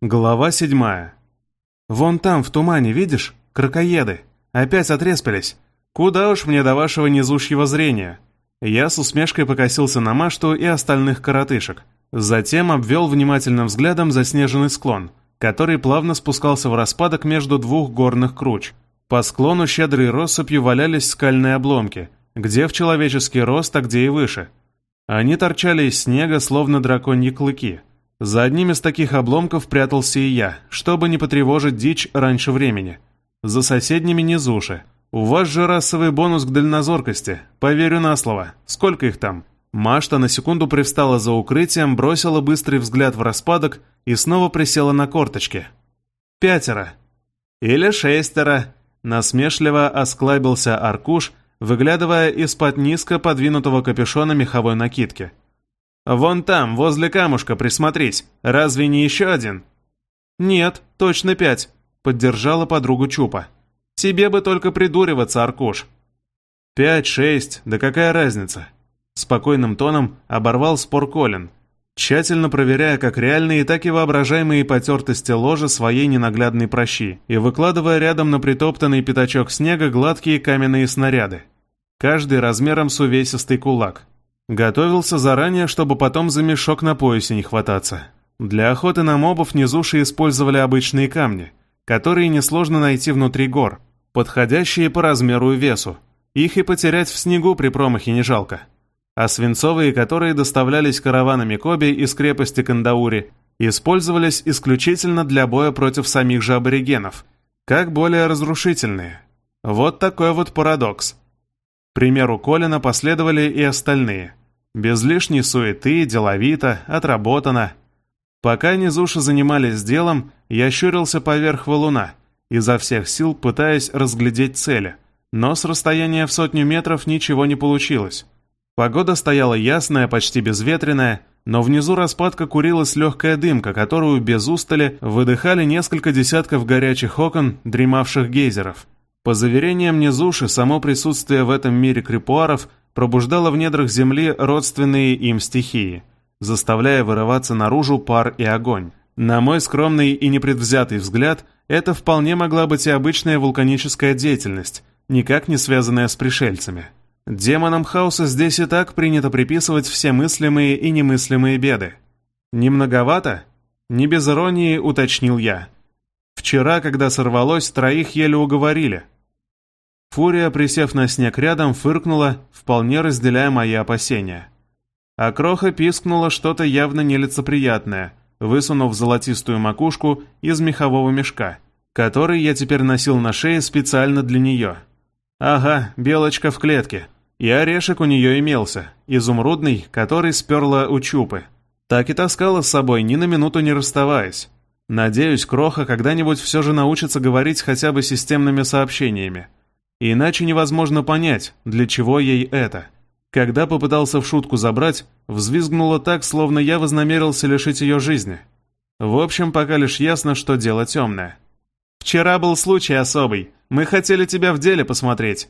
Глава седьмая. «Вон там, в тумане, видишь? Крокоеды. Опять отреспались. Куда уж мне до вашего низушьего зрения?» Я с усмешкой покосился на Машту и остальных коротышек. Затем обвел внимательным взглядом заснеженный склон, который плавно спускался в распадок между двух горных круч. По склону щедрой россыпью валялись скальные обломки, где в человеческий рост, а где и выше. Они торчали из снега, словно драконьи клыки. За одним из таких обломков прятался и я, чтобы не потревожить дичь раньше времени. За соседними низуши. У вас же расовый бонус к дальнозоркости. Поверю на слово. Сколько их там? Машта на секунду привстала за укрытием, бросила быстрый взгляд в распадок и снова присела на корточки. «Пятеро». «Или шестеро», — насмешливо осклабился Аркуш, выглядывая из-под низко подвинутого капюшона меховой накидки. «Вон там, возле камушка, присмотрись. Разве не еще один?» «Нет, точно пять», — поддержала подругу Чупа. «Тебе бы только придуриваться, Аркуш». «Пять, шесть, да какая разница?» Спокойным тоном оборвал спор Колин, тщательно проверяя как реальные, так и воображаемые потертости ложа своей ненаглядной прощи и выкладывая рядом на притоптанный пятачок снега гладкие каменные снаряды. Каждый размером с увесистый кулак. Готовился заранее, чтобы потом за мешок на поясе не хвататься. Для охоты на мобов низуши использовали обычные камни, которые несложно найти внутри гор, подходящие по размеру и весу. Их и потерять в снегу при промахе не жалко. А свинцовые, которые доставлялись караванами Коби из крепости Кандаури, использовались исключительно для боя против самих же аборигенов, как более разрушительные. Вот такой вот парадокс. Примеру Колина последовали и остальные. Без лишней суеты, деловито, отработано. Пока низуши занимались делом, я щурился поверх валуна, изо всех сил пытаясь разглядеть цели, но с расстояния в сотню метров ничего не получилось. Погода стояла ясная, почти безветренная, но внизу распадка курилась легкая дымка, которую без устали выдыхали несколько десятков горячих окон, дремавших гейзеров. По заверениям Низуши, само присутствие в этом мире крипуаров пробуждало в недрах земли родственные им стихии, заставляя вырываться наружу пар и огонь. На мой скромный и непредвзятый взгляд, это вполне могла быть и обычная вулканическая деятельность, никак не связанная с пришельцами. Демонам хаоса здесь и так принято приписывать все мыслимые и немыслимые беды. Не многовато? Не без иронии уточнил я. Вчера, когда сорвалось, троих еле уговорили – Фурия, присев на снег рядом, фыркнула, вполне разделяя мои опасения. А Кроха пискнула что-то явно нелицеприятное, высунув золотистую макушку из мехового мешка, который я теперь носил на шее специально для нее. Ага, белочка в клетке. И орешек у нее имелся, изумрудный, который сперла у Чупы. Так и таскала с собой, ни на минуту не расставаясь. Надеюсь, Кроха когда-нибудь все же научится говорить хотя бы системными сообщениями. Иначе невозможно понять, для чего ей это. Когда попытался в шутку забрать, взвизгнуло так, словно я вознамерился лишить ее жизни. В общем, пока лишь ясно, что дело темное. «Вчера был случай особый. Мы хотели тебя в деле посмотреть».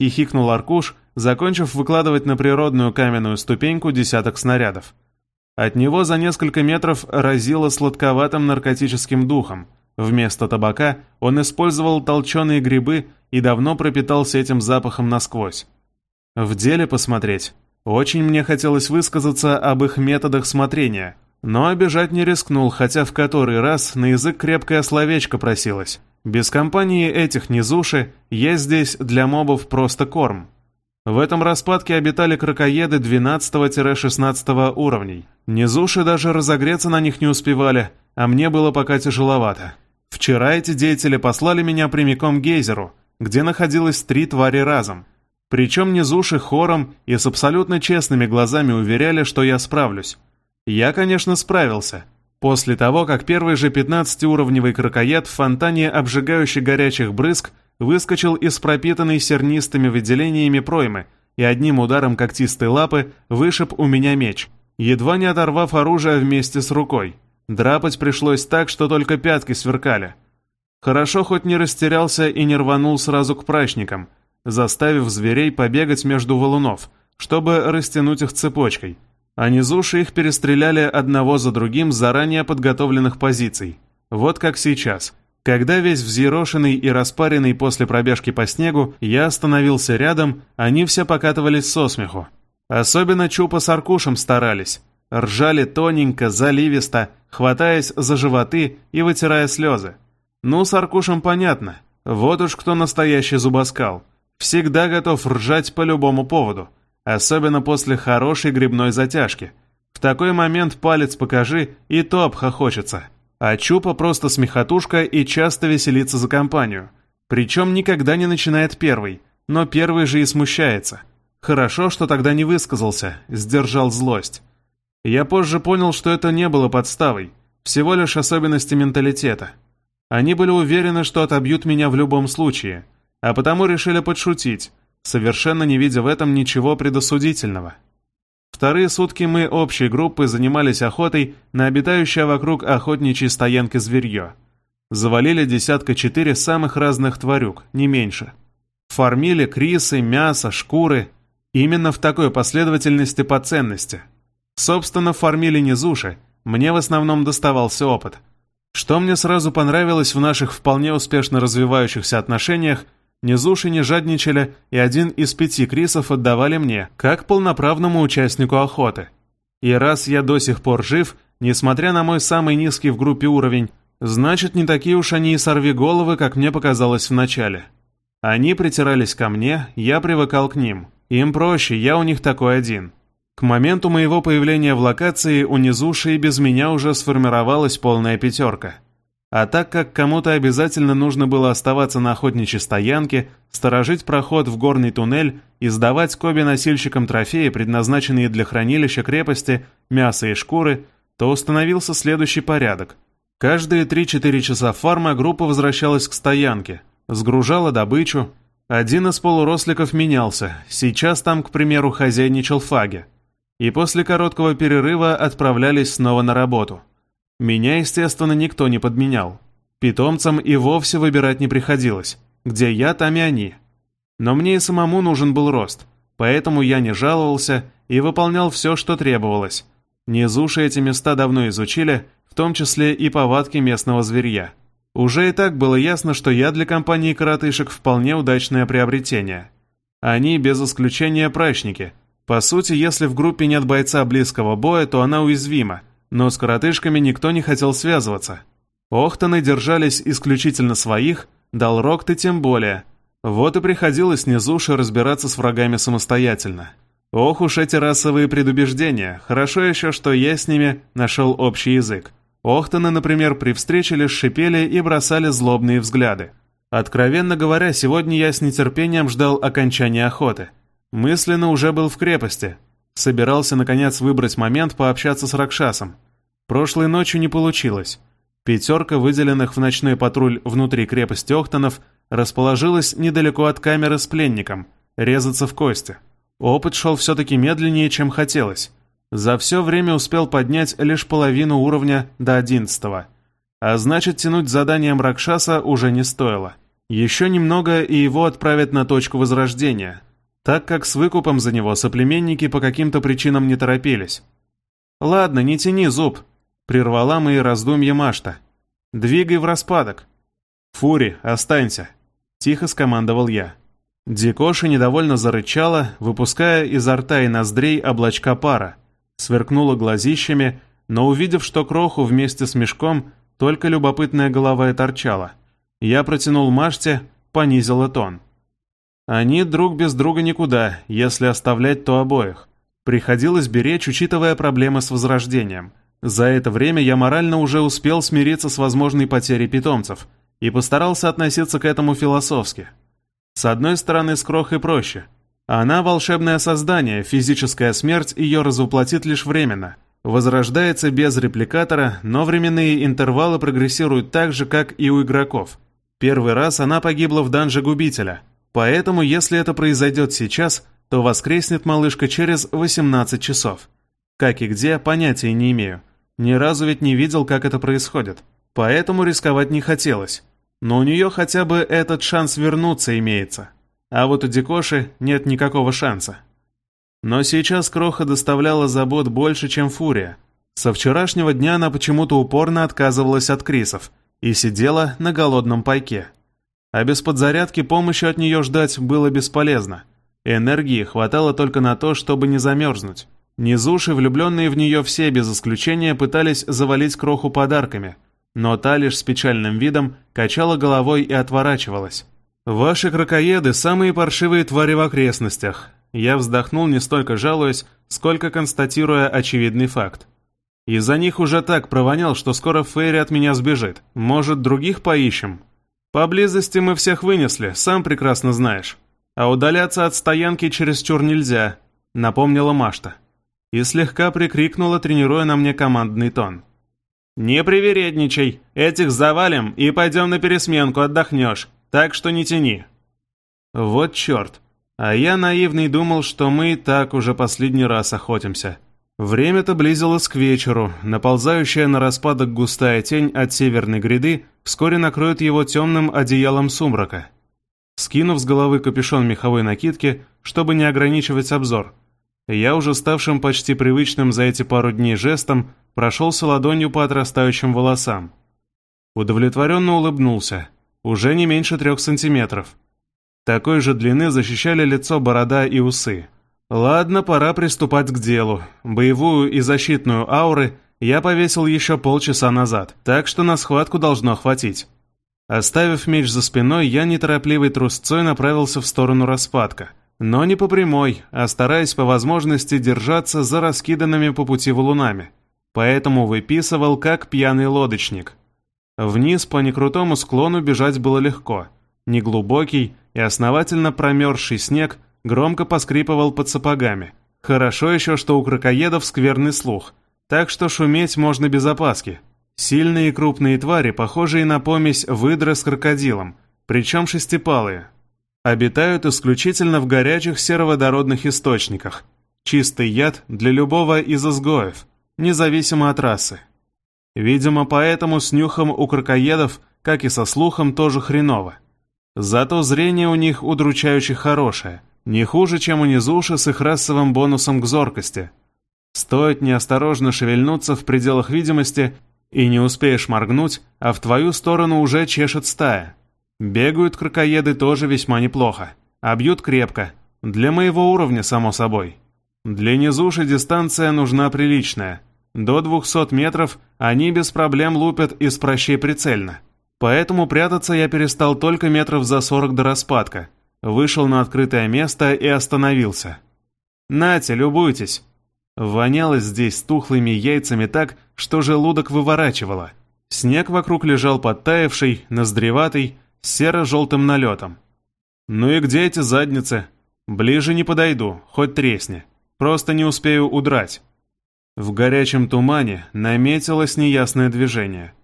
И хикнул Аркуш, закончив выкладывать на природную каменную ступеньку десяток снарядов. От него за несколько метров разило сладковатым наркотическим духом. Вместо табака он использовал толченые грибы и давно пропитался этим запахом насквозь. В деле посмотреть. Очень мне хотелось высказаться об их методах смотрения, но обижать не рискнул, хотя в который раз на язык крепкое словечко просилось. Без компании этих низуши я здесь для мобов просто корм. В этом распадке обитали крокоеды 12-16 уровней. Низуши даже разогреться на них не успевали, а мне было пока тяжеловато. Вчера эти деятели послали меня прямиком к гейзеру, где находилось три твари разом. Причем низуши хором и с абсолютно честными глазами уверяли, что я справлюсь. Я, конечно, справился. После того, как первый же 15-уровневый крокоед в фонтане обжигающих горячих брызг выскочил из пропитанной сернистыми выделениями проймы и одним ударом когтистой лапы вышиб у меня меч, едва не оторвав оружие вместе с рукой. Драпать пришлось так, что только пятки сверкали. Хорошо хоть не растерялся и не рванул сразу к прачникам, заставив зверей побегать между валунов, чтобы растянуть их цепочкой. А низуши их перестреляли одного за другим с заранее подготовленных позиций – Вот как сейчас. Когда весь взъерошенный и распаренный после пробежки по снегу, я остановился рядом, они все покатывались со смеху. Особенно Чупа с Аркушем старались. Ржали тоненько, заливисто, хватаясь за животы и вытирая слезы. Ну, с Аркушем понятно. Вот уж кто настоящий зубоскал. Всегда готов ржать по любому поводу. Особенно после хорошей грибной затяжки. В такой момент палец покажи, и то обхохочется. А Чупа просто смехотушка и часто веселится за компанию. Причем никогда не начинает первый, но первый же и смущается. Хорошо, что тогда не высказался, сдержал злость. Я позже понял, что это не было подставой, всего лишь особенности менталитета. Они были уверены, что отобьют меня в любом случае, а потому решили подшутить, совершенно не видя в этом ничего предосудительного. Вторые сутки мы общей группой занимались охотой на обитающее вокруг охотничьей стоянки зверье. Завалили десятка четыре самых разных тварюк, не меньше. Фармили крисы, мясо, шкуры – Именно в такой последовательности по ценности. Собственно, фармили низуши, мне в основном доставался опыт. Что мне сразу понравилось в наших вполне успешно развивающихся отношениях, низуши не жадничали, и один из пяти крисов отдавали мне, как полноправному участнику охоты. И раз я до сих пор жив, несмотря на мой самый низкий в группе уровень, значит, не такие уж они и сорви головы, как мне показалось вначале. Они притирались ко мне, я привыкал к ним. Им проще, я у них такой один. К моменту моего появления в локации у Низуши и без меня уже сформировалась полная пятерка. А так как кому-то обязательно нужно было оставаться на охотничьей стоянке, сторожить проход в горный туннель и сдавать Коби-носильщикам трофеи, предназначенные для хранилища крепости, мяса и шкуры, то установился следующий порядок. Каждые 3-4 часа фарма группа возвращалась к стоянке, сгружала добычу, один из полуросликов менялся, сейчас там, к примеру, хозяйничал Фаги. И после короткого перерыва отправлялись снова на работу. Меня, естественно, никто не подменял. Питомцам и вовсе выбирать не приходилось. Где я, там и они. Но мне и самому нужен был рост, поэтому я не жаловался и выполнял все, что требовалось. Низуши эти места давно изучили, в том числе и повадки местного зверья. Уже и так было ясно, что я для компании коротышек вполне удачное приобретение. Они, без исключения, прачники. По сути, если в группе нет бойца близкого боя, то она уязвима, но с коротышками никто не хотел связываться. Охтаны держались исключительно своих, Далрокты тем более. Вот и приходилось низуше разбираться с врагами самостоятельно. Ох уж эти расовые предубеждения, хорошо еще, что я с ними нашел общий язык. Охтаны, например, при встрече лишь шипели и бросали злобные взгляды. Откровенно говоря, сегодня я с нетерпением ждал окончания охоты. Мысленно уже был в крепости. Собирался, наконец, выбрать момент пообщаться с Ракшасом. Прошлой ночью не получилось. Пятерка выделенных в ночной патруль внутри крепости Охтанов расположилась недалеко от камеры с пленником, резаться в кости. Опыт шел все-таки медленнее, чем хотелось. За все время успел поднять лишь половину уровня до одиннадцатого. А значит, тянуть заданием Ракшаса уже не стоило. Еще немного, и его отправят на точку возрождения, так как с выкупом за него соплеменники по каким-то причинам не торопились. «Ладно, не тяни зуб», — прервала мои раздумья Машта. «Двигай в распадок». «Фури, останься», — тихо скомандовал я. Дикоша недовольно зарычала, выпуская изо рта и ноздрей облачка пара, сверкнула глазищами, но увидев, что кроху вместе с мешком, только любопытная голова и торчала. Я протянул Маште, понизила тон. Они друг без друга никуда, если оставлять, то обоих. Приходилось беречь, учитывая проблемы с возрождением. За это время я морально уже успел смириться с возможной потерей питомцев и постарался относиться к этому философски. С одной стороны, с крохой проще – она волшебное создание, физическая смерть ее разуплотит лишь временно. Возрождается без репликатора, но временные интервалы прогрессируют так же, как и у игроков. Первый раз она погибла в данже Губителя, поэтому если это произойдет сейчас, то воскреснет малышка через 18 часов. Как и где, понятия не имею. Ни разу ведь не видел, как это происходит. Поэтому рисковать не хотелось. Но у нее хотя бы этот шанс вернуться имеется. А вот у Дикоши нет никакого шанса. Но сейчас Кроха доставляла забот больше, чем Фурия. Со вчерашнего дня она почему-то упорно отказывалась от Крисов, и сидела на голодном пайке. А без подзарядки помощи от нее ждать было бесполезно. Энергии хватало только на то, чтобы не замерзнуть. Низуши, влюбленные в нее все без исключения, пытались завалить кроху подарками, но та лишь с печальным видом качала головой и отворачивалась. «Ваши крокоеды – самые паршивые твари в окрестностях». Я вздохнул, не столько жалуясь, сколько констатируя очевидный факт. Из-за них уже так провонял, что скоро Фейри от меня сбежит. Может, других поищем? Поблизости мы всех вынесли, сам прекрасно знаешь. А удаляться от стоянки чересчур нельзя, напомнила Машта. И слегка прикрикнула, тренируя на мне командный тон. «Не привередничай, этих завалим и пойдем на пересменку, отдохнешь, так что не тяни». Вот черт, а я наивный думал, что мы и так уже последний раз охотимся. Время-то близилось к вечеру, наползающая на распадок густая тень от северной гряды вскоре накроет его темным одеялом сумрака. Скинув с головы капюшон меховой накидки, чтобы не ограничивать обзор, я уже ставшим почти привычным за эти пару дней жестом прошелся ладонью по отрастающим волосам. Удовлетворенно улыбнулся. Уже не меньше трех сантиметров. Такой же длины защищали лицо, борода и усы. Ладно, пора приступать к делу. Боевую и защитную ауры я повесил еще полчаса назад, так что на схватку должно хватить. Оставив меч за спиной, я неторопливой трусцой направился в сторону распадка. Но не по прямой, а стараясь по возможности держаться за раскиданными по пути валунами. Поэтому выписывал, как пьяный лодочник. Вниз по некрутому склону бежать было легко. Неглубокий и основательно промерзший снег громко поскрипывал под сапогами. Хорошо еще, что у крокоедов скверный слух, так что шуметь можно без опаски. Сильные и крупные твари, похожие на помесь выдры с крокодилом, причем шестипалые. Обитают исключительно в горячих сероводородных источниках. Чистый яд для любого из изгоев, независимо от расы. Видимо, поэтому с нюхом у крокоедов, как и со слухом, тоже хреново. Зато зрение у них удручающе хорошее, не хуже, чем у низуши с их расовым бонусом к зоркости. Стоит неосторожно шевельнуться в пределах видимости, и не успеешь моргнуть, а в твою сторону уже чешет стая. Бегают крокоеды тоже весьма неплохо, а бьют крепко, для моего уровня, само собой. Для низуши дистанция нужна приличная. До 200 метров они без проблем лупят из прощей прицельно. Поэтому прятаться я перестал только метров за 40 до распадка. Вышел на открытое место и остановился. «Нате, любуйтесь!» Вонялось здесь тухлыми яйцами так, что желудок выворачивало. Снег вокруг лежал подтаявший, ноздреватый, серо-желтым налетом. «Ну и где эти задницы? Ближе не подойду, хоть тресни. Просто не успею удрать». В горячем тумане наметилось неясное движение.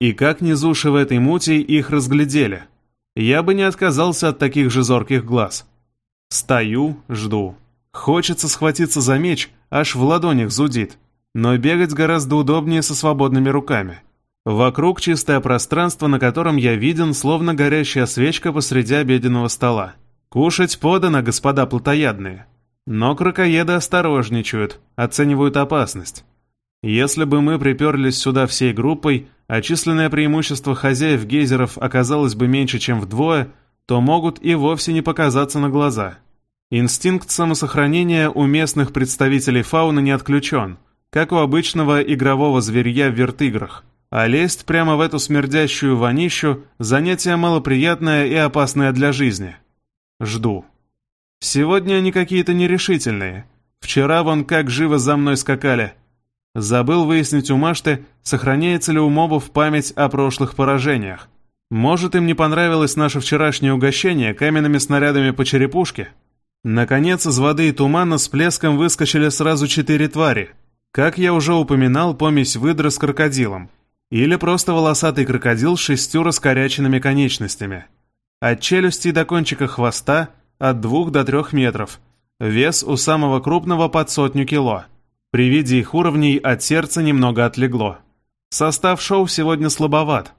И как низуши в этой мути их разглядели. Я бы не отказался от таких же зорких глаз. Стою, жду. Хочется схватиться за меч, аж в ладонях зудит. Но бегать гораздо удобнее со свободными руками. Вокруг чистое пространство, на котором я виден, словно горящая свечка посреди обеденного стола. Кушать подано, господа плотоядные. Но крокоеды осторожничают, оценивают опасность. Если бы мы приперлись сюда всей группой, а численное преимущество хозяев гейзеров оказалось бы меньше, чем вдвое, то могут и вовсе не показаться на глаза. Инстинкт самосохранения у местных представителей фауны не отключен, как у обычного игрового зверья в вертиграх. А лезть прямо в эту смердящую вонищу – занятие малоприятное и опасное для жизни. Жду. Сегодня они какие-то нерешительные. Вчера вон как живо за мной скакали. Забыл выяснить у Машты, сохраняется ли у мобов память о прошлых поражениях. Может, им не понравилось наше вчерашнее угощение каменными снарядами по черепушке? Наконец, из воды и тумана с плеском выскочили сразу четыре твари. Как я уже упоминал, помесь выдры с крокодилом. Или просто волосатый крокодил с шестью раскоряченными конечностями. От челюсти до кончика хвоста от двух до трех метров. Вес у самого крупного под сотню кило. При виде их уровней от сердца немного отлегло. Состав шоу сегодня слабоват.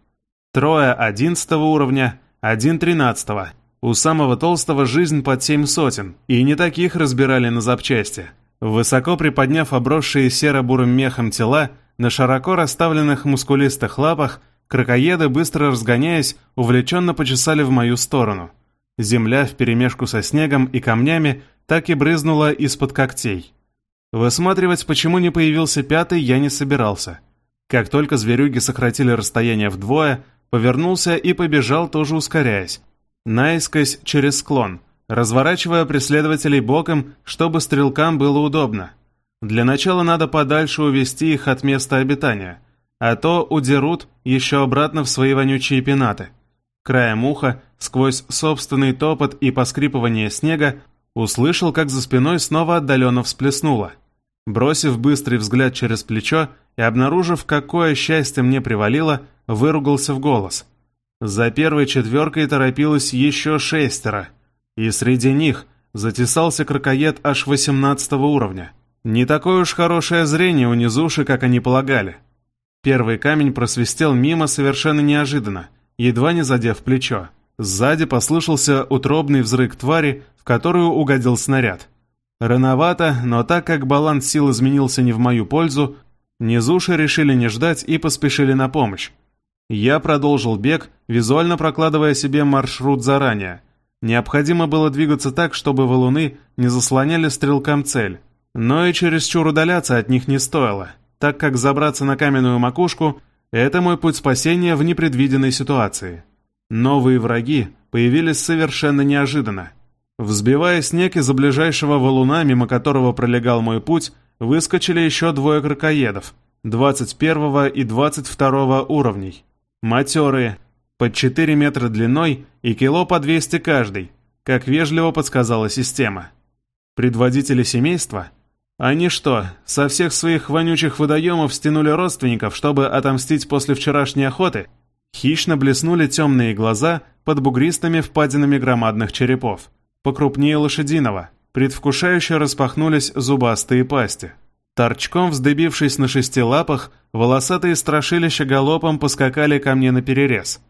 Трое одиннадцатого уровня, один тринадцатого. У самого толстого жизнь под семь сотен, и не таких разбирали на запчасти. Высоко приподняв обросшие серо-бурым мехом тела, на широко расставленных мускулистых лапах Кракоеды, быстро разгоняясь, увлеченно почесали в мою сторону. Земля вперемешку со снегом и камнями так и брызнула из-под когтей. Высматривать, почему не появился пятый, я не собирался. Как только зверюги сократили расстояние вдвое, повернулся и побежал, тоже ускоряясь. Наискось через склон, разворачивая преследователей боком, чтобы стрелкам было удобно. Для начала надо подальше увести их от места обитания, а то удерут еще обратно в свои вонючие пенаты. Краем уха, сквозь собственный топот и поскрипывание снега, услышал, как за спиной снова отдаленно всплеснуло. Бросив быстрый взгляд через плечо и обнаружив, какое счастье мне привалило, выругался в голос. За первой четверкой торопилось еще шестеро, и среди них затесался крокоед аж 18 уровня. Не такое уж хорошее зрение у низуши, как они полагали. Первый камень просвистел мимо совершенно неожиданно, едва не задев плечо. Сзади послышался утробный взрыв твари, в которую угодил снаряд. Рановато, но так как баланс сил изменился не в мою пользу, низуши решили не ждать и поспешили на помощь. Я продолжил бег, визуально прокладывая себе маршрут заранее. Необходимо было двигаться так, чтобы валуны не заслоняли стрелкам цель. Но и чересчур удаляться от них не стоило, так как забраться на каменную макушку – это мой путь спасения в непредвиденной ситуации. Новые враги появились совершенно неожиданно. Взбивая снег из-за ближайшего валуна, мимо которого пролегал мой путь, выскочили еще двое крокоедов, 21 и 22 уровней. Матерые, под 4 метра длиной и кило по 200 каждый, как вежливо подсказала система. Предводители семейства – они что, со всех своих вонючих водоемов стянули родственников, чтобы отомстить после вчерашней охоты? Хищно блеснули темные глаза под бугристыми впадинами громадных черепов. Покрупнее лошадиного, предвкушающе распахнулись зубастые пасти. Торчком вздыбившись на шести лапах, волосатые страшилища галопом поскакали ко мне на перерез.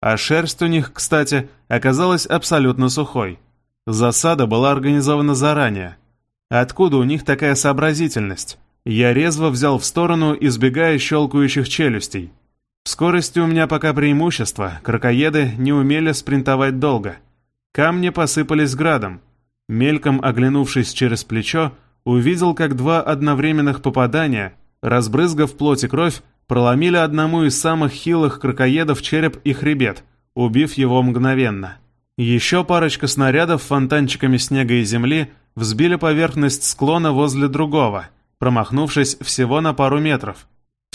А шерсть у них, кстати, оказалась абсолютно сухой. Засада была организована заранее – Откуда у них такая сообразительность? Я резво взял в сторону, избегая щелкающих челюстей. В скорости у меня пока преимущество, крокоеды не умели спринтовать долго. Камни посыпались градом. Мельком оглянувшись через плечо, увидел, как два одновременных попадания, разбрызгав плоть и кровь, проломили одному из самых хилых крокоедов череп и хребет, убив его мгновенно. Еще парочка снарядов фонтанчиками снега и земли взбили поверхность склона возле другого, промахнувшись всего на пару метров.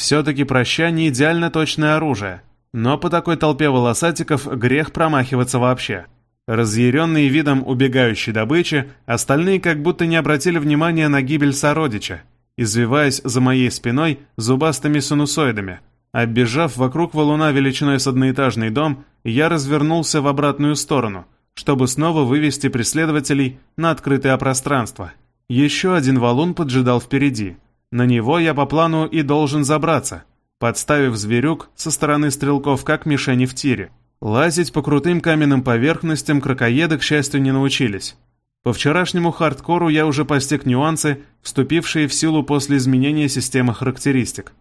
Все-таки проща не идеально точное оружие, но по такой толпе волосатиков грех промахиваться вообще. Разъяренные видом убегающей добычи, остальные как будто не обратили внимания на гибель сородича, извиваясь за моей спиной зубастыми синусоидами. Оббежав вокруг валуна величиной с одноэтажный дом, я развернулся в обратную сторону – чтобы снова вывести преследователей на открытое пространство. Еще один валун поджидал впереди. На него я по плану и должен забраться, подставив зверюк со стороны стрелков как мишени в тире. Лазить по крутым каменным поверхностям крокоеды, к счастью, не научились. По вчерашнему хардкору я уже постиг нюансы, вступившие в силу после изменения системы характеристик.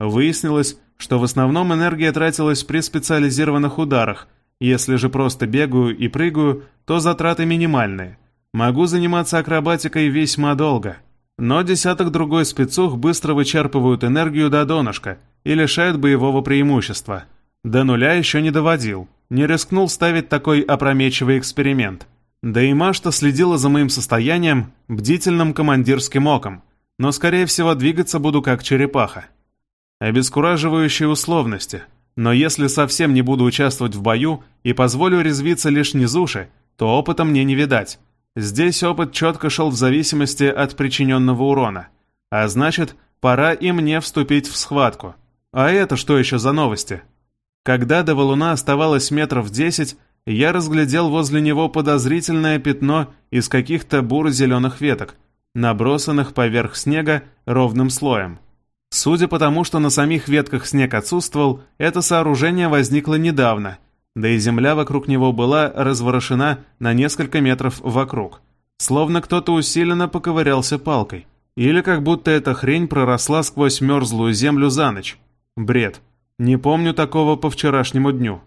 Выяснилось, что в основном энергия тратилась при специализированных ударах – если же просто бегаю и прыгаю, то затраты минимальные. Могу заниматься акробатикой весьма долго. Но десяток-другой спецух быстро вычерпывают энергию до донышка и лишают боевого преимущества. До нуля еще не доводил. Не рискнул ставить такой опрометчивый эксперимент. Да и Машта следила за моим состоянием бдительным командирским оком, но, скорее всего, двигаться буду как черепаха. Обескураживающие условности – но если совсем не буду участвовать в бою и позволю резвиться лишь низуши, то опыта мне не видать. Здесь опыт четко шел в зависимости от причиненного урона. А значит, пора и мне вступить в схватку. А это что еще за новости? Когда до валуна оставалось метров десять, я разглядел возле него подозрительное пятно из каких-то буро-зеленых веток, набросанных поверх снега ровным слоем. Судя по тому, что на самих ветках снег отсутствовал, это сооружение возникло недавно, да и земля вокруг него была разворошена на несколько метров вокруг. Словно кто-то усиленно поковырялся палкой. Или как будто эта хрень проросла сквозь мерзлую землю за ночь. Бред. Не помню такого по вчерашнему дню.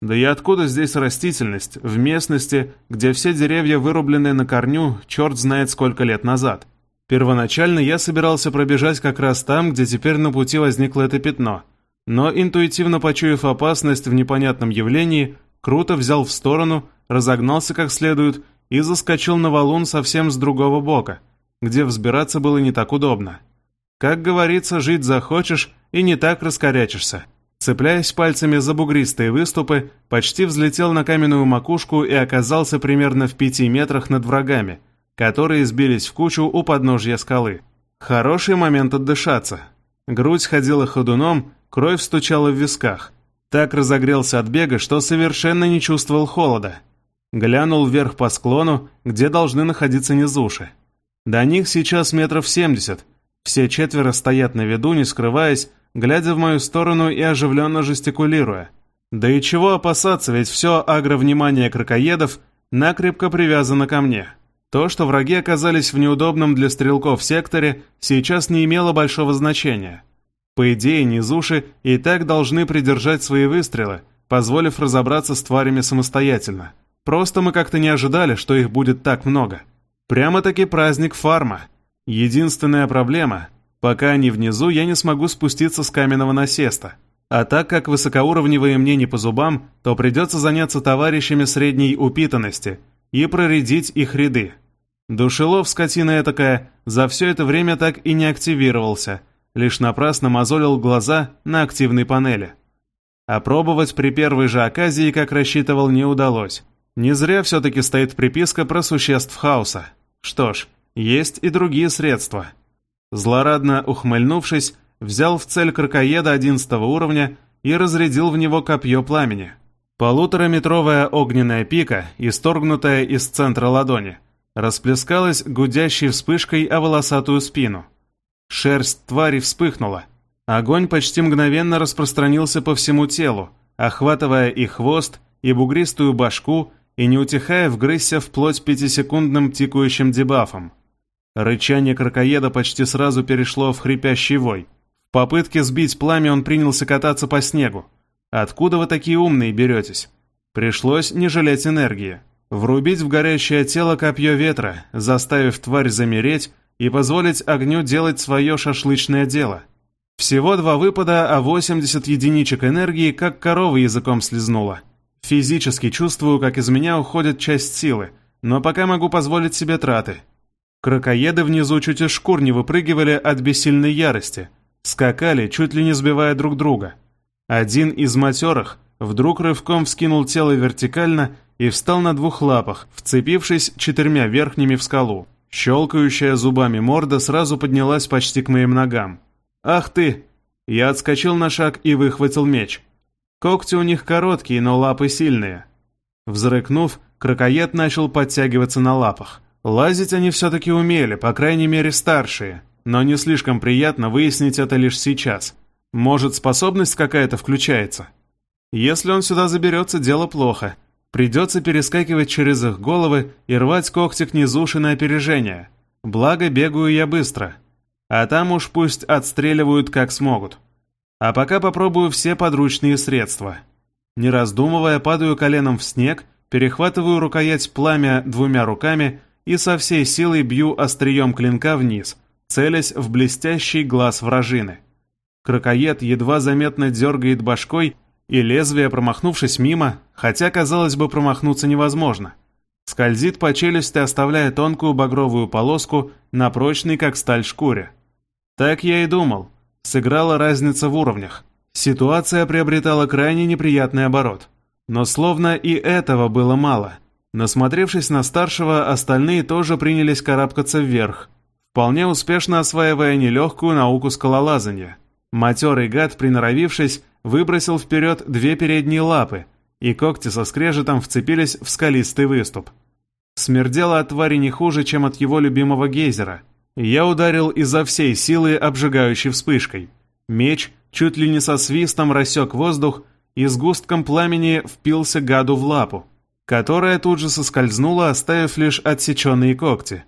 Да и откуда здесь растительность, в местности, где все деревья вырублены на корню, черт знает сколько лет назад? Первоначально я собирался пробежать как раз там, где теперь на пути возникло это пятно, но интуитивно почуяв опасность в непонятном явлении, круто взял в сторону, разогнался как следует и заскочил на валун совсем с другого бока, где взбираться было не так удобно. Как говорится, жить захочешь и не так раскорячишься. Цепляясь пальцами за бугристые выступы, почти взлетел на каменную макушку и оказался примерно в пяти метрах над врагами – которые сбились в кучу у подножья скалы. Хороший момент отдышаться. Грудь ходила ходуном, кровь стучала в висках. Так разогрелся от бега, что совершенно не чувствовал холода. Глянул вверх по склону, где должны находиться низуши. До них сейчас метров семьдесят. Все четверо стоят на виду, не скрываясь, глядя в мою сторону и оживленно жестикулируя. Да и чего опасаться, ведь все агровнимание крокоедов накрепко привязано ко мне. То, что враги оказались в неудобном для стрелков секторе, сейчас не имело большого значения. По идее, низуши и так должны придержать свои выстрелы, позволив разобраться с тварями самостоятельно. Просто мы как-то не ожидали, что их будет так много. Прямо-таки праздник фарма. Единственная проблема – пока они внизу, я не смогу спуститься с каменного насеста. А так как высокоуровневые мне не по зубам, то придется заняться товарищами средней упитанности и проредить их ряды. Душелов, скотина этакая, за все это время так и не активировался, лишь напрасно мозолил глаза на активной панели. Опробовать при первой же оказии, как рассчитывал, не удалось. Не зря все-таки стоит приписка про существ хаоса. Что ж, есть и другие средства. Злорадно ухмыльнувшись, взял в цель крокоеда 11 уровня и разрядил в него копье пламени. Полутораметровая огненная пика, исторгнутая из центра ладони, расплескалась гудящей вспышкой о волосатую спину. Шерсть твари вспыхнула. Огонь почти мгновенно распространился по всему телу, охватывая и хвост, и бугристую башку, и не утихая вгрызся вплоть пятисекундным тикающим дебафом. Рычание крокоеда почти сразу перешло в хрипящий вой. В попытке сбить пламя он принялся кататься по снегу. «Откуда вы такие умные беретесь?» Пришлось не жалеть энергии. Врубить в горящее тело копье ветра, заставив тварь замереть и позволить огню делать свое шашлычное дело. Всего два выпада, а 80 единичек энергии, как корова языком слезнула. Физически чувствую, как из меня уходит часть силы, но пока могу позволить себе траты. Крокоеды внизу чуть из шкур не выпрыгивали от бессильной ярости. Скакали, чуть ли не сбивая друг друга. Один из матерых вдруг рывком вскинул тело вертикально и встал на двух лапах, вцепившись четырьмя верхними в скалу. Щелкающая зубами морда сразу поднялась почти к моим ногам. «Ах ты!» Я отскочил на шаг и выхватил меч. Когти у них короткие, но лапы сильные. Взрыкнув, крокоед начал подтягиваться на лапах. Лазить они все-таки умели, по крайней мере старшие, но не слишком приятно выяснить это лишь сейчас. Может, способность какая-то включается? Если он сюда заберется, дело плохо. Придется перескакивать через их головы и рвать когти к низуши на опережение. Благо, бегаю я быстро. А там уж пусть отстреливают как смогут. А пока попробую все подручные средства. Не раздумывая, падаю коленом в снег, перехватываю рукоять пламя двумя руками и со всей силой бью острием клинка вниз, целясь в блестящий глаз вражины. Крокоед едва заметно дергает башкой и лезвие, промахнувшись мимо, хотя, казалось бы, промахнуться невозможно, скользит по челюсти, оставляя тонкую багровую полоску на прочной, как сталь, шкуре. Так я и думал. Сыграла разница в уровнях. Ситуация приобретала крайне неприятный оборот. Но словно и этого было мало. Насмотревшись на старшего, остальные тоже принялись карабкаться вверх, вполне успешно осваивая нелегкую науку скалолазания. Матерый гад, приноровившись, выбросил вперед две передние лапы, и когти со скрежетом вцепились в скалистый выступ. Смердело от твари не хуже, чем от его любимого гейзера. Я ударил изо всей силы обжигающей вспышкой. Меч чуть ли не со свистом рассек воздух и с густком пламени впился гаду в лапу, которая тут же соскользнула, оставив лишь отсеченные когти.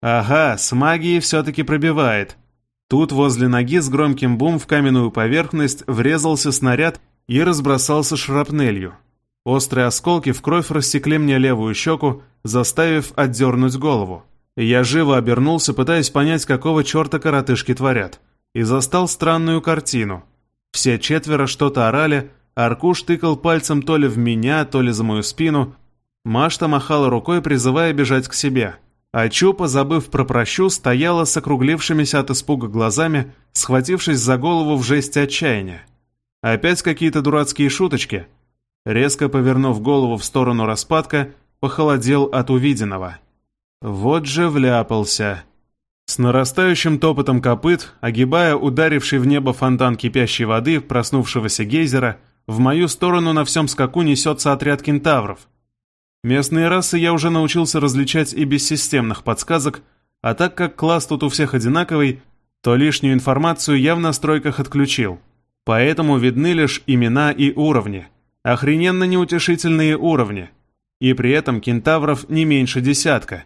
Ага, с магией все-таки пробивает. Тут возле ноги с громким бум в каменную поверхность врезался снаряд и разбросался шрапнелью. Острые осколки в кровь рассекли мне левую щеку, заставив отдернуть голову. Я живо обернулся, пытаясь понять, какого черта коротышки творят, и застал странную картину. Все четверо что-то орали, Аркуш тыкал пальцем то ли в меня, то ли за мою спину. Машта махала рукой, призывая бежать к себе. А Чупа, забыв про прощу, стояла с округлившимися от испуга глазами, схватившись за голову в жесте отчаяния. Опять какие-то дурацкие шуточки. Резко повернув голову в сторону распадка, похолодел от увиденного. Вот же вляпался. С нарастающим топотом копыт, огибая ударивший в небо фонтан кипящей воды проснувшегося гейзера, в мою сторону на всем скаку несется отряд кентавров. Местные расы я уже научился различать и без системных подсказок, а так как класс тут у всех одинаковый, то лишнюю информацию я в настройках отключил. Поэтому видны лишь имена и уровни. Охрененно неутешительные уровни. И при этом кентавров не меньше десятка.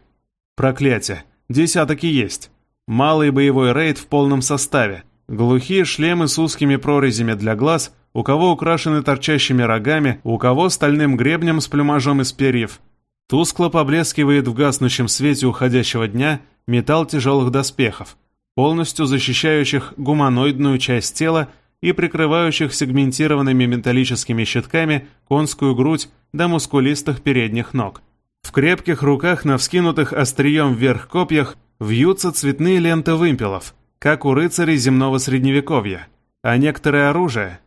Проклятие, десяток и есть. Малый боевой рейд в полном составе. Глухие шлемы с узкими прорезями для глаз, у кого украшены торчащими рогами, у кого стальным гребнем с плюмажом из перьев. Тускло поблескивает в гаснущем свете уходящего дня металл тяжелых доспехов, полностью защищающих гуманоидную часть тела и прикрывающих сегментированными металлическими щитками конскую грудь до мускулистых передних ног. В крепких руках на вскинутых острием вверх копьях вьются цветные ленты вымпелов, как у рыцарей земного средневековья, а некоторое оружие...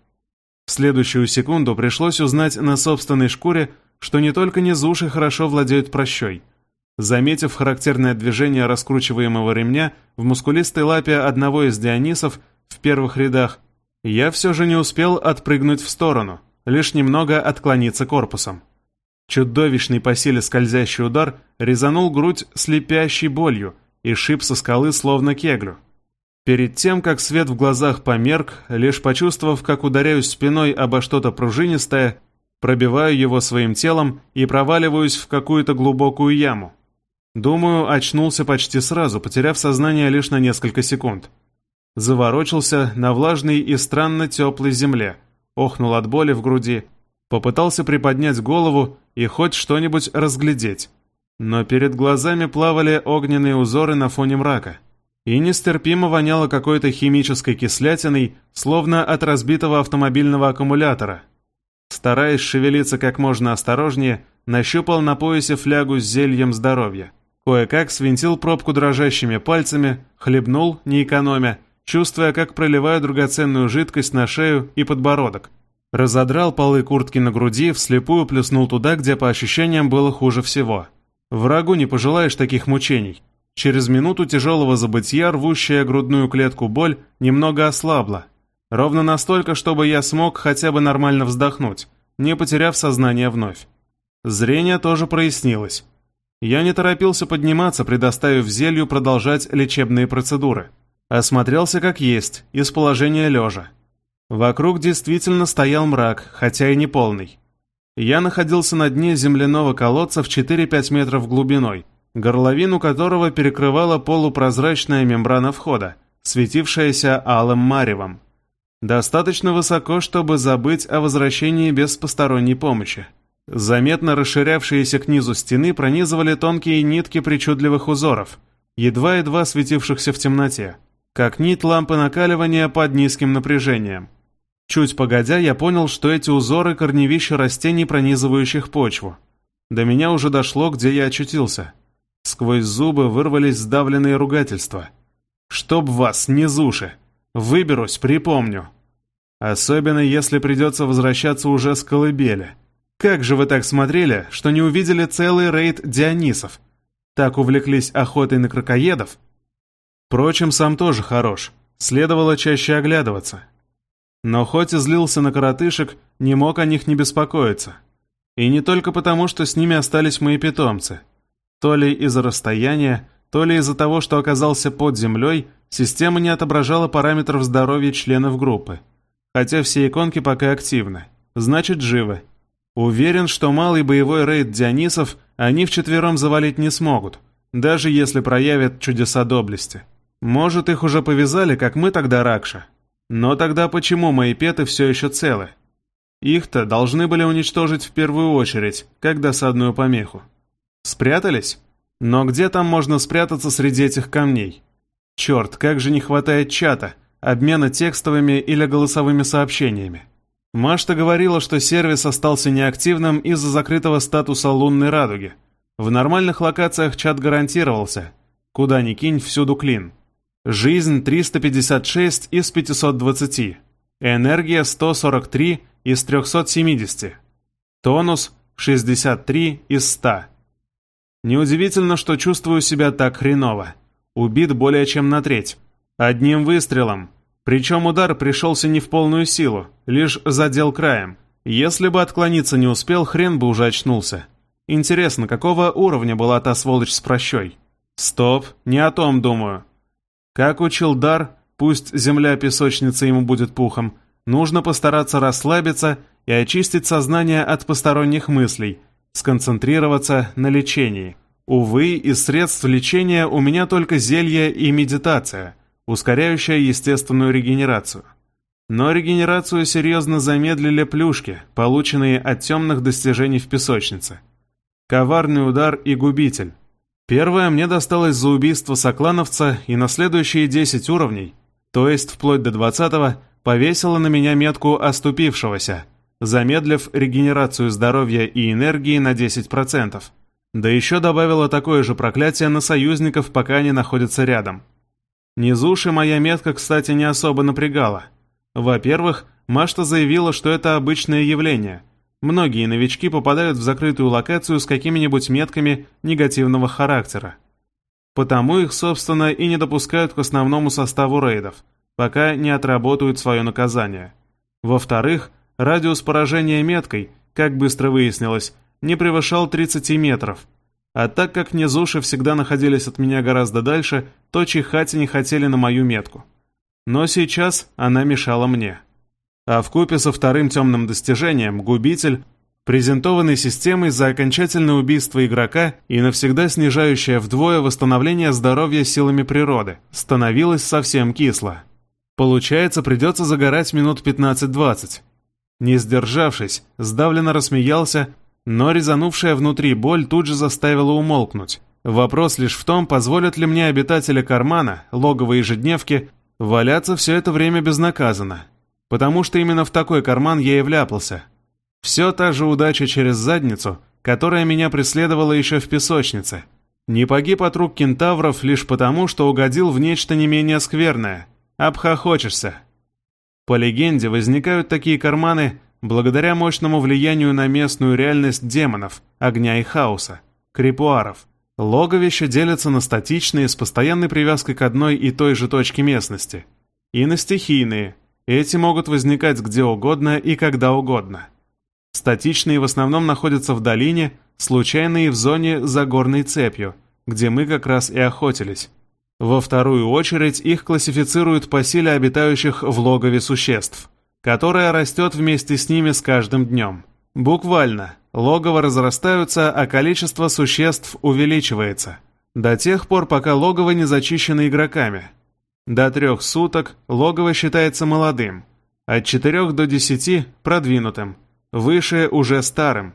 В следующую секунду пришлось узнать на собственной шкуре, что не только низуши хорошо владеют прощой. Заметив характерное движение раскручиваемого ремня в мускулистой лапе одного из дионисов в первых рядах, я все же не успел отпрыгнуть в сторону, лишь немного отклониться корпусом. Чудовищный по силе скользящий удар резанул грудь слепящей болью и шип со скалы словно кеглю. Перед тем, как свет в глазах померк, лишь почувствовав, как ударяюсь спиной обо что-то пружинистое, пробиваю его своим телом и проваливаюсь в какую-то глубокую яму. Думаю, очнулся почти сразу, потеряв сознание лишь на несколько секунд. Заворочился на влажной и странно теплой земле, охнул от боли в груди, попытался приподнять голову и хоть что-нибудь разглядеть. Но перед глазами плавали огненные узоры на фоне мрака. И нестерпимо воняло какой-то химической кислятиной, словно от разбитого автомобильного аккумулятора. Стараясь шевелиться как можно осторожнее, нащупал на поясе флягу с зельем здоровья. Кое-как свинтил пробку дрожащими пальцами, хлебнул, не экономя, чувствуя, как проливаю драгоценную жидкость на шею и подбородок. Разодрал полы куртки на груди, вслепую плюснул туда, где по ощущениям было хуже всего. Врагу не пожелаешь таких мучений. Через минуту тяжелого забытья рвущая грудную клетку боль немного ослабла. Ровно настолько, чтобы я смог хотя бы нормально вздохнуть, не потеряв сознание вновь. Зрение тоже прояснилось. Я не торопился подниматься, предоставив зелью продолжать лечебные процедуры. Осмотрелся как есть, из положения лежа. Вокруг действительно стоял мрак, хотя и не полный. Я находился на дне земляного колодца в 4-5 метров глубиной, горловину которого перекрывала полупрозрачная мембрана входа, светившаяся алым маревом. Достаточно высоко, чтобы забыть о возвращении без посторонней помощи. Заметно расширявшиеся к низу стены пронизывали тонкие нитки причудливых узоров, едва-едва светившихся в темноте, как нить лампы накаливания под низким напряжением. Чуть погодя, я понял, что эти узоры — корневища растений, пронизывающих почву. До меня уже дошло, где я очутился. Сквозь зубы вырвались сдавленные ругательства. «Чтоб вас, низуши! Выберусь, припомню!» Особенно, если придется возвращаться уже с колыбели. Как же вы так смотрели, что не увидели целый рейд Дионисов? Так увлеклись охотой на крокоедов? Впрочем, сам тоже хорош. Следовало чаще оглядываться. Но хоть и злился на коротышек, не мог о них не беспокоиться. И не только потому, что с ними остались мои питомцы. То ли из-за расстояния, то ли из-за того, что оказался под землей, система не отображала параметров здоровья членов группы. Хотя все иконки пока активны. Значит, живы. Уверен, что малый боевой рейд Дионисов они вчетвером завалить не смогут, даже если проявят чудеса доблести. Может, их уже повязали, как мы тогда Ракша. Но тогда почему мои петы все еще целы? Их-то должны были уничтожить в первую очередь, как досадную помеху. Спрятались? Но где там можно спрятаться среди этих камней? Черт, как же не хватает чата, обмена текстовыми или голосовыми сообщениями. Машта говорила, что сервис остался неактивным из-за закрытого статуса лунной радуги. В нормальных локациях чат гарантировался. Куда ни кинь, всюду клин. Жизнь 356 из 520. Энергия 143 из 370. Тонус 63 из 100. Неудивительно, что чувствую себя так хреново. Убит более чем на треть. Одним выстрелом. Причем удар пришелся не в полную силу, лишь задел краем. Если бы отклониться не успел, хрен бы уже очнулся. Интересно, какого уровня была та сволочь с прощой? Стоп, не о том думаю. Как учил Дар, пусть земля песочница ему будет пухом, нужно постараться расслабиться и очистить сознание от посторонних мыслей, сконцентрироваться на лечении. Увы, из средств лечения у меня только зелье и медитация, ускоряющая естественную регенерацию. Но регенерацию серьезно замедлили плюшки, полученные от темных достижений в песочнице. Коварный удар и губитель. Первое мне досталось за убийство соклановца и на следующие 10 уровней, то есть вплоть до 20 повесило на меня метку оступившегося, замедлив регенерацию здоровья и энергии на 10%. Да еще добавила такое же проклятие на союзников, пока они находятся рядом. Низуши моя метка, кстати, не особо напрягала. Во-первых, Машта заявила, что это обычное явление, Многие новички попадают в закрытую локацию с какими-нибудь метками негативного характера. Потому их, собственно, и не допускают к основному составу рейдов, пока не отработают свое наказание. Во-вторых, радиус поражения меткой, как быстро выяснилось, не превышал 30 метров. А так как низуши всегда находились от меня гораздо дальше, то чихать не хотели на мою метку. Но сейчас она мешала мне а в купе со вторым темным достижением «Губитель» презентованной системой за окончательное убийство игрока и навсегда снижающая вдвое восстановление здоровья силами природы, становилось совсем кисло. Получается, придется загорать минут 15-20. Не сдержавшись, сдавленно рассмеялся, но резанувшая внутри боль тут же заставила умолкнуть. Вопрос лишь в том, позволят ли мне обитатели кармана, логовой ежедневки, валяться все это время безнаказанно, потому что именно в такой карман я и вляпался. Все та же удача через задницу, которая меня преследовала еще в песочнице. Не погиб от рук кентавров лишь потому, что угодил в нечто не менее скверное. Обхохочешься. По легенде, возникают такие карманы благодаря мощному влиянию на местную реальность демонов, огня и хаоса, крипуаров. Логовища делятся на статичные с постоянной привязкой к одной и той же точке местности, и на стихийные – эти могут возникать где угодно и когда угодно. Статичные в основном находятся в долине, случайные в зоне за горной цепью, где мы как раз и охотились. Во вторую очередь их классифицируют по силе обитающих в логове существ, которая растет вместе с ними с каждым днем. Буквально, логово разрастаются, а количество существ увеличивается. До тех пор, пока логово не зачищено игроками – до трех суток логово считается молодым, от четырех до десяти – продвинутым, выше – уже старым.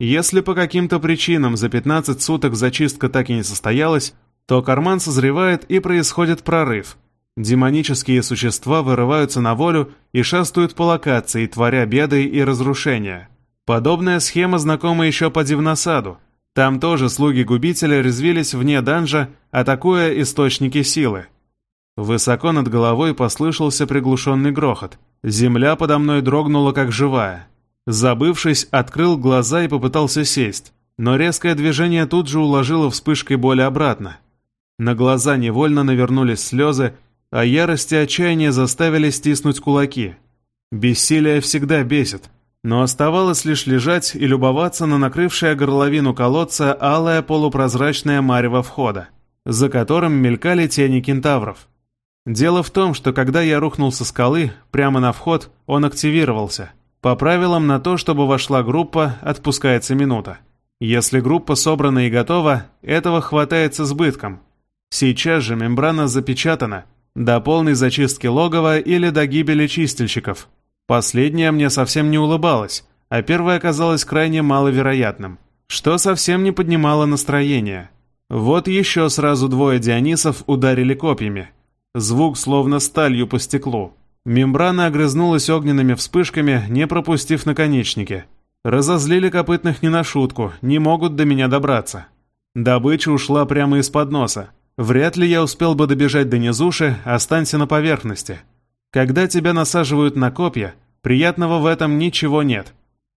Если по каким-то причинам за 15 суток зачистка так и не состоялась, то карман созревает и происходит прорыв. Демонические существа вырываются на волю и шастают по локации, творя беды и разрушения. Подобная схема знакома еще по Дивносаду. Там тоже слуги губителя развились вне данжа, атакуя источники силы. Высоко над головой послышался приглушенный грохот. Земля подо мной дрогнула, как живая. Забывшись, открыл глаза и попытался сесть, но резкое движение тут же уложило вспышкой боли обратно. На глаза невольно навернулись слезы, а ярость и отчаяние заставили стиснуть кулаки. Бессилие всегда бесит, но оставалось лишь лежать и любоваться на накрывшее горловину колодца алое полупрозрачное марево входа, за которым мелькали тени кентавров. Дело в том, что когда я рухнул со скалы, прямо на вход, он активировался. По правилам на то, чтобы вошла группа, отпускается минута. Если группа собрана и готова, этого хватает с избытком. Сейчас же мембрана запечатана, до полной зачистки логова или до гибели чистильщиков. Последняя мне совсем не улыбалась, а первое оказалось крайне маловероятным, что совсем не поднимало настроение. Вот еще сразу двое Дионисов ударили копьями. Звук словно сталью по стеклу. Мембрана огрызнулась огненными вспышками, не пропустив наконечники. Разозлили копытных не на шутку, не могут до меня добраться. Добыча ушла прямо из-под носа. Вряд ли я успел бы добежать до низуши, останься на поверхности. Когда тебя насаживают на копья, приятного в этом ничего нет.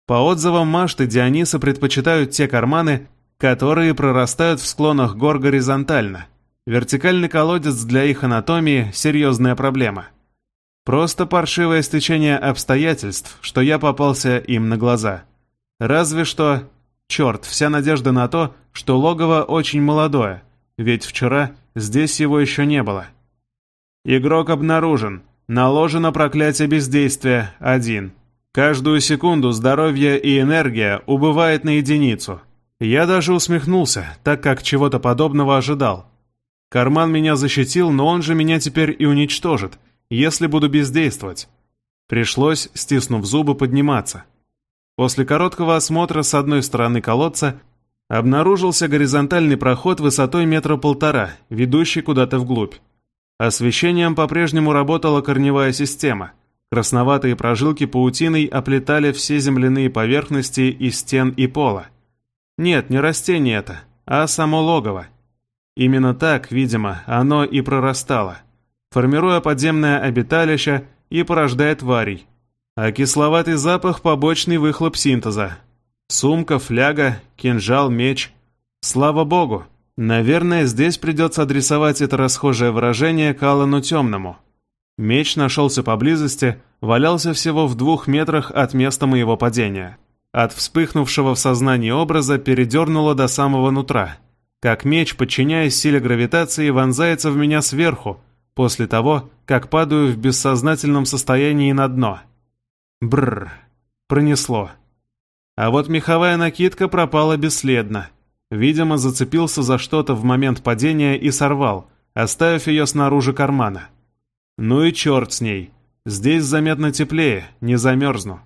По отзывам Машты, Диониса предпочитают те карманы, которые прорастают в склонах гор горизонтально. Вертикальный колодец для их анатомии – серьезная проблема. Просто паршивое стечение обстоятельств, что я попался им на глаза. Разве что... Черт, вся надежда на то, что логово очень молодое, ведь вчера здесь его еще не было. Игрок обнаружен. Наложено проклятие бездействия один. Каждую секунду здоровье и энергия убывает на единицу. Я даже усмехнулся, так как чего-то подобного ожидал. Карман меня защитил, но он же меня теперь и уничтожит, если буду бездействовать. Пришлось, стиснув зубы, подниматься. После короткого осмотра с одной стороны колодца обнаружился горизонтальный проход высотой метра полтора, ведущий куда-то вглубь. Освещением по-прежнему работала корневая система. Красноватые прожилки паутиной оплетали все земляные поверхности и стен и пола. Нет, не растение это, а само логово. Именно так, видимо, оно и прорастало, формируя подземное обиталище и порождая тварей. А кисловатый запах – побочный выхлоп синтеза. Сумка, фляга, кинжал, меч. Слава богу! Наверное, здесь придется адресовать это расхожее выражение к Аллану Темному. Меч нашелся поблизости, валялся всего в двух метрах от места моего падения. От вспыхнувшего в сознании образа передернуло до самого нутра. Как меч, подчиняясь силе гравитации, вонзается в меня сверху, после того, как падаю в бессознательном состоянии на дно. Бррр. Пронесло. А вот меховая накидка пропала бесследно. Видимо, зацепился за что-то в момент падения и сорвал, оставив ее снаружи кармана. Ну и черт с ней. Здесь заметно теплее, не замерзну.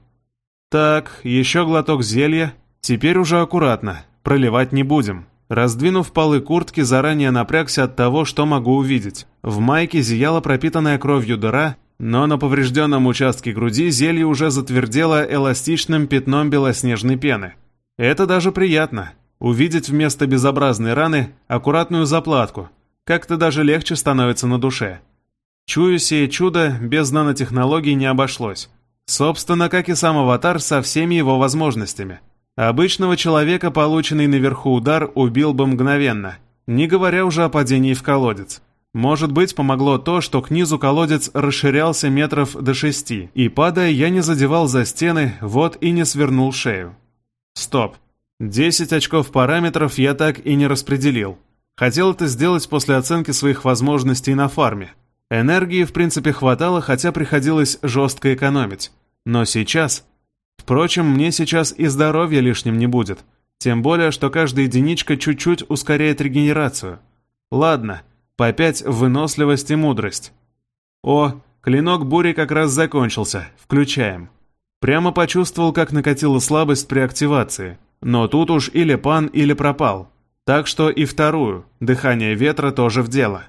Так, еще глоток зелья. Теперь уже аккуратно, проливать не будем. Раздвинув полы куртки, заранее напрягся от того, что могу увидеть. В майке зияла пропитанная кровью дыра, но на поврежденном участке груди зелье уже затвердело эластичным пятном белоснежной пены. Это даже приятно. Увидеть вместо безобразной раны аккуратную заплатку. Как-то даже легче становится на душе. Чую сие чудо, без нанотехнологий не обошлось. Собственно, как и сам аватар со всеми его возможностями. Обычного человека, полученный наверху удар, убил бы мгновенно, не говоря уже о падении в колодец. Может быть, помогло то, что к низу колодец расширялся метров до шести, и, падая, я не задевал за стены, вот и не свернул шею. Стоп. Десять очков параметров я так и не распределил. Хотел это сделать после оценки своих возможностей на фарме. Энергии, в принципе, хватало, хотя приходилось жестко экономить. Но сейчас... Впрочем, мне сейчас и здоровья лишним не будет. Тем более, что каждая единичка чуть-чуть ускоряет регенерацию. Ладно, по пять выносливость и мудрость. О, клинок бури как раз закончился. Включаем. Прямо почувствовал, как накатила слабость при активации. Но тут уж или пан, или пропал. Так что и вторую, дыхание ветра тоже в дело.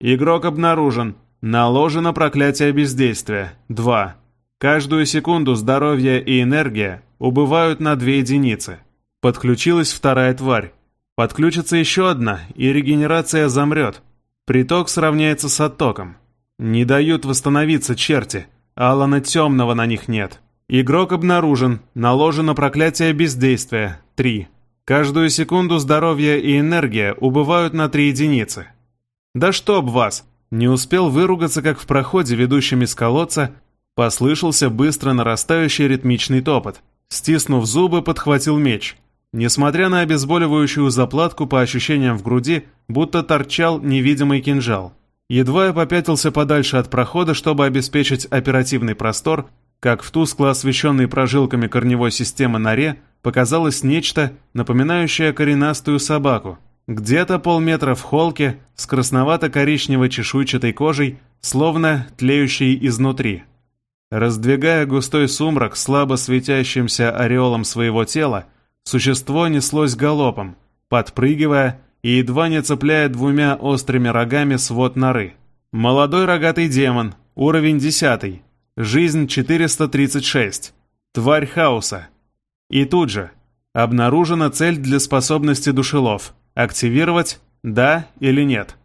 Игрок обнаружен. Наложено проклятие бездействия. 2. Каждую секунду здоровье и энергия убывают на две единицы. Подключилась вторая тварь. Подключится еще одна, и регенерация замрет. Приток сравняется с оттоком. Не дают восстановиться черти, Алана темного на них нет. Игрок обнаружен, наложено проклятие бездействия, 3. Каждую секунду здоровье и энергия убывают на 3 единицы. Да чтоб вас! Не успел выругаться, как в проходе, ведущем из колодца, послышался быстро нарастающий ритмичный топот. Стиснув зубы, подхватил меч. Несмотря на обезболивающую заплатку по ощущениям в груди, будто торчал невидимый кинжал. Едва я попятился подальше от прохода, чтобы обеспечить оперативный простор, как в тускло освещенной прожилками корневой системы норе показалось нечто, напоминающее коренастую собаку. Где-то полметра в холке с красновато-коричневой чешуйчатой кожей, словно тлеющей изнутри. Раздвигая густой сумрак слабо светящимся ореолом своего тела, существо неслось галопом, подпрыгивая и едва не цепляя двумя острыми рогами свод норы. Молодой рогатый демон, уровень 10, жизнь 436, тварь хаоса. И тут же, обнаружена цель для способности душелов. Активировать, да или нет.